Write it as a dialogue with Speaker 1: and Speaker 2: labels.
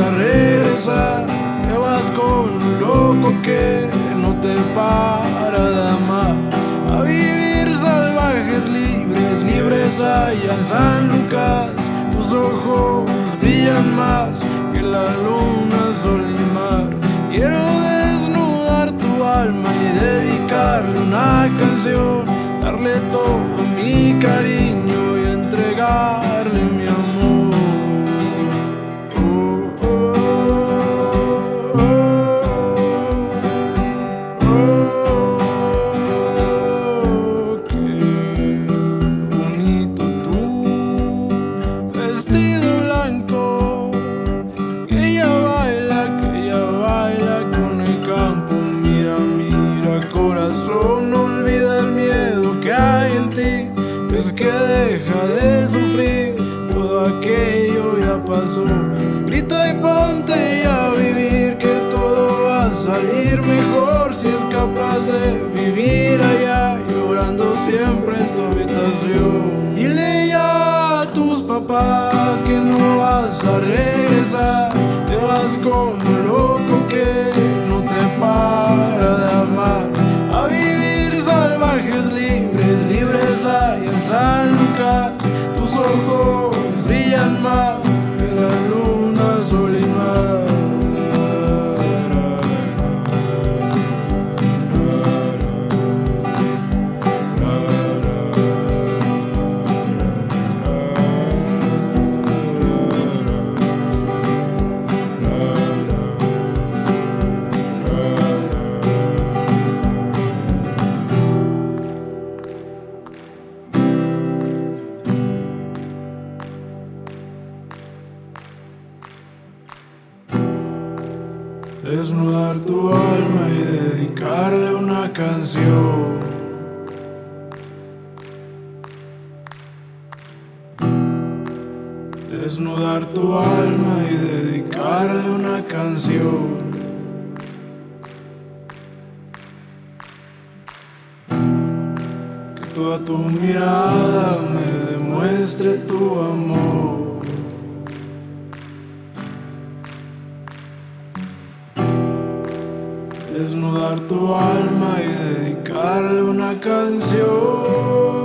Speaker 1: a regresar, te vas con un loco que no te para de amar. A vivir salvajes, libres, libres allá en San Lucas, tus ojos brillan más que la luna, sol y mar. Quiero desnudar tu alma y dedicarle una canción, darle todo mi cariño y entregar. Grita y ponte a vivir, que todo va a salir mejor si es capaz de vivir allá, llorando siempre en tu habitación. Dile ya a tus papás que no vas a regresar, te vas como loco que no te para de amar. A vivir salvajes, libres, libres allá en San Lucas, tus ojos brillan más Desnudar tu alma y dedicarle una canción. Desnudar tu alma y dedicarle una canción. Que toda tu mirada me demuestre tu amor. Desnudar tu alma y dedicarle una canción.